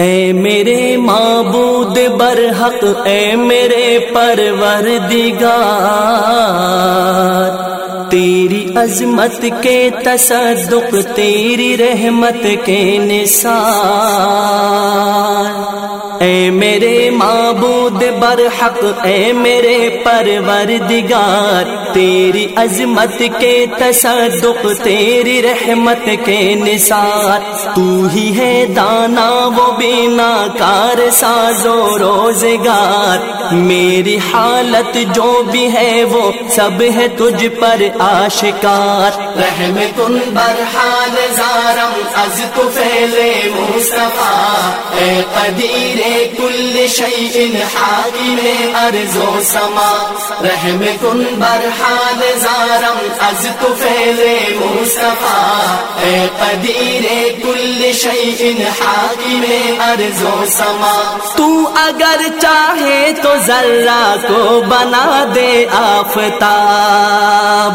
اے میرے معبود برحق، اے میرے پروردگار، تیری عظمت کے تصدق، تیری رحمت کے نثار۔ اے میرے معبود برحق، اے میرے پروردگار، تیری عظمت کے تصدق، تیری رحمت کے نثار، تو ہی ہے دانا وہ بینا کار سازو روزگار۔ میری حالت جو بھی ہے وہ سب ہے تجھ پر آشکار۔ رحم کن برحال زارم، از تو پھیلے مصطفیٰ۔ اے قدیر کل شیء حاکم ارض و سما۔ رحم کن برحال زارم از تو پھیلے مصطفیٰ۔ اے قدیر کل شیء حاکم ارض و سما۔ تو اگر چاہے تو ذرہ کو بنا دے آفتاب۔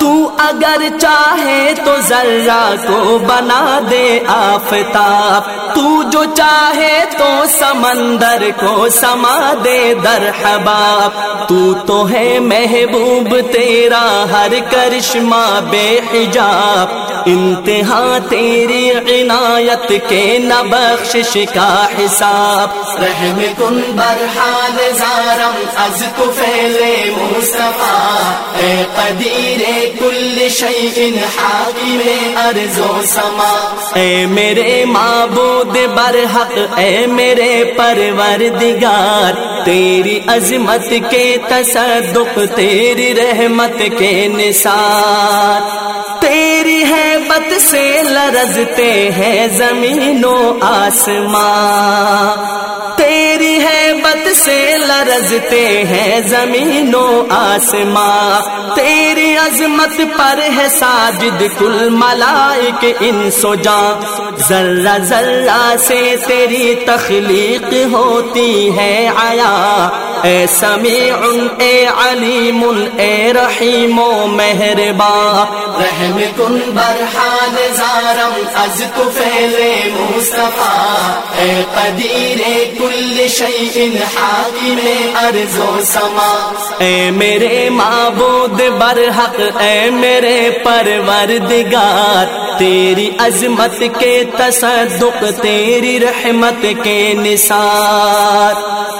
تو اگر چاہے تو ذرہ کو بنا دے آفتاب۔ تو جو چاہے تو سمندر کو سما دے در حباب۔ تو تو ہے محبوب تیرا ہر کرشمہ بے حجاب۔ انتہا تیری عنایت کے نہ بخشش کا حساب۔ رحم کن برحال زارم، از تو پھیلے مصطفیٰ۔ اے قدیر کل شیء حاکم ارض و سما۔ اے میرے معبود برحق، اے میرے پروردگار، تیری عظمت کے تصدق، تیری رحمت کے نثار۔ تیری ہے بت سے لرزتے ہیں زمین و آسمان۔ سے لرزتے ہیں زمین و آسمان تیری عظمت پر ہے ساجد کل ملائک ان سو جان ذرہ ذرہ سے تیری تخلیق ہوتی ہے آیا اے سمیع اے علیم اے رحیم و مہربان رحم کن برحال زارم، از تو پھیلے مصطفیٰ۔ اے قدیر کل شیء حاکم ارض و سما۔ اے میرے معبود برحق، اے میرے پروردگار، تیری عظمت کے تصدق، تیری رحمت کے نثار۔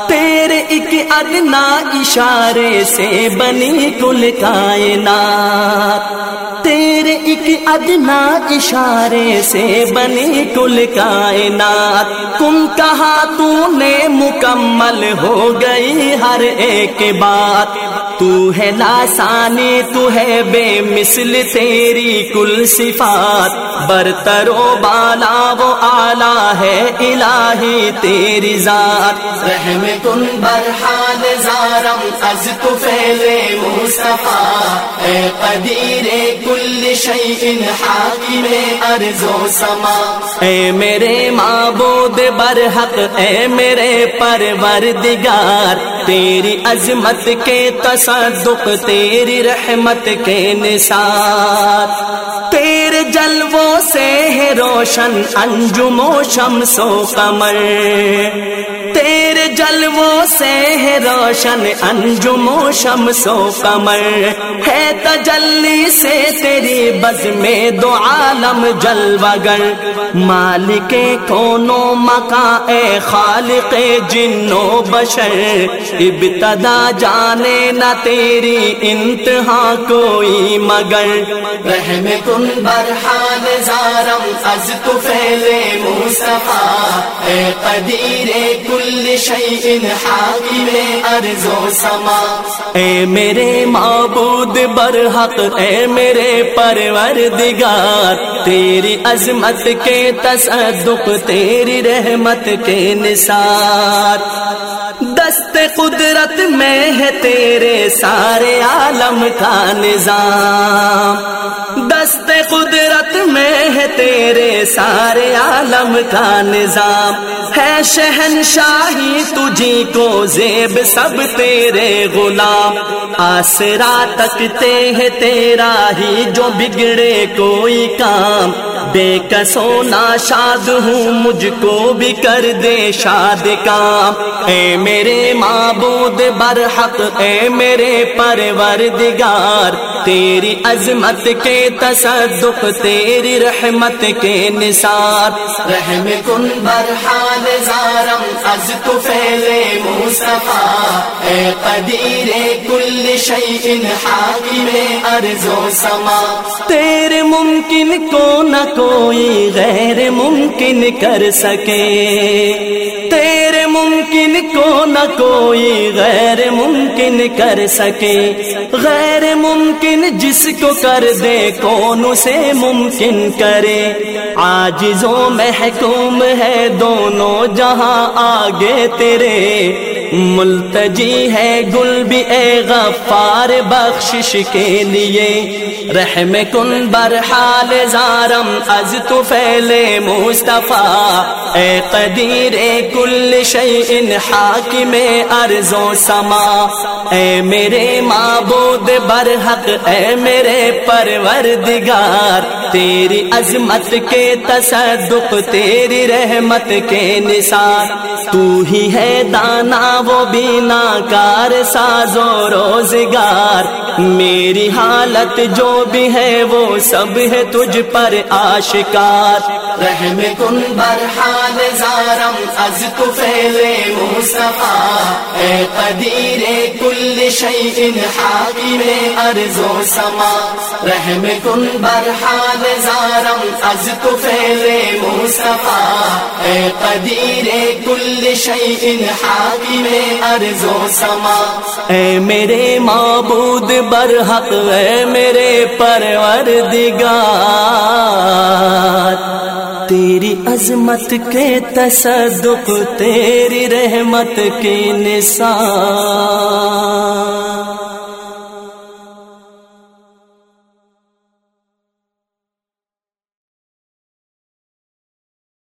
تیرے ایک ادنا اشارے سے بنی کل کائنات۔ تیرے ایک ادنا اشارے سے بنی کل کائنات۔ تم کہا تو نے مکمل ہو گئی ہر ایک بات۔ تو ہے لاسانی تو ہے بے مثل تیری کل صفات۔ برتر و بالا، وہ آلہ ہے الہی تیری ذات۔ رحم کن برحال زارم، از تو پھیلے مصطفیٰ۔ اے قدیر کل شیء حاکم ارض و سما۔ اے میرے معبود برحق، اے میرے پروردگار، تیری عظمت کے تصدق، تیری رحمت کے نثار۔ تیرے جلووں سے ہے روشن، انجم و شمس و قمر۔ جلووں سے ہے روشن انجم و شمس و قمر۔ ہے تجلی سے تیری بز میں دو عالم جلوہ گر۔ مالک کونو مکا اے خالق جن و بشر۔ ابتدا جانے نہ تیری انتہا کوئی مگر۔ رحم کن برحال زارم از تو پھیلے مصطفیٰ۔ اے قدیر کل شیء حاکم ارض و سما۔ اے میرے معبود برحق، اے میرے پروردگار، تیری عظمت کے تصدق، تیری رحمت کے نثار۔ دست قدرت میں ہے تیرے سارے عالم کا نظام۔ دست قدرت میں ہے تیرے سارے عالم کا نظام۔ ہے شہنشاہی تجھی کو زیب سب تیرے غلام، آسرا تکتے ہیں تیرا ہی جو بگڑے کوئی کام۔ بے کسونا شاد ہوں، مجھ کو بھی کر دے شاد کام۔ اے میرے معبود برحق، اے میرے پروردگار، تیری عظمت کے تصدق، تیری رحمت کے نثار۔ رحم کن برحان زارم، از تو فیلے مصطفیٰ۔ اے قدیر کل شیء حاکم ارض و سما۔ تیرے ممکن کو نہ کوئی غیر ممکن کر سکے۔ تیرے ممکن کو نہ کوئی غیر ممکن کر سکے۔ غیر ممکن جس کو کر دے، کون اسے ممکن کرے۔ آج و محکوم ہے دونوں جہاں آگے تیرے۔ ملتجی ہے گل بھی اے غفار بخشش کے لیے۔ رحم کن برحال زارم از تو پھیلے مصطفیٰ۔ اے قدیر کل شیء حاکم ارض و سما۔ اے میرے معبود برحق، اے میرے پروردگار۔ تیری عظمت کے تصدق، تیری رحمت کے نثار۔ تو ہی ہے دانا وہ بینا کار ساز و روزگار۔ میری حالت جو بھی ہے وہ سب ہے تجھ پر آشکار۔ رحم کن برحان زارم، از تو فیلے مصطفیٰ۔ اے قدیر کل شیء حاکم ارض و سما۔ رحم کن برحان زارم، از تو فیلے مصطفیٰ۔ اے قدیر کل شیء حاکم ارض و سما۔ اے میرے معبود، برحق اے میرے پروردگار۔ تیری عظمت کے تصدق، تیری رحمت کے نثار۔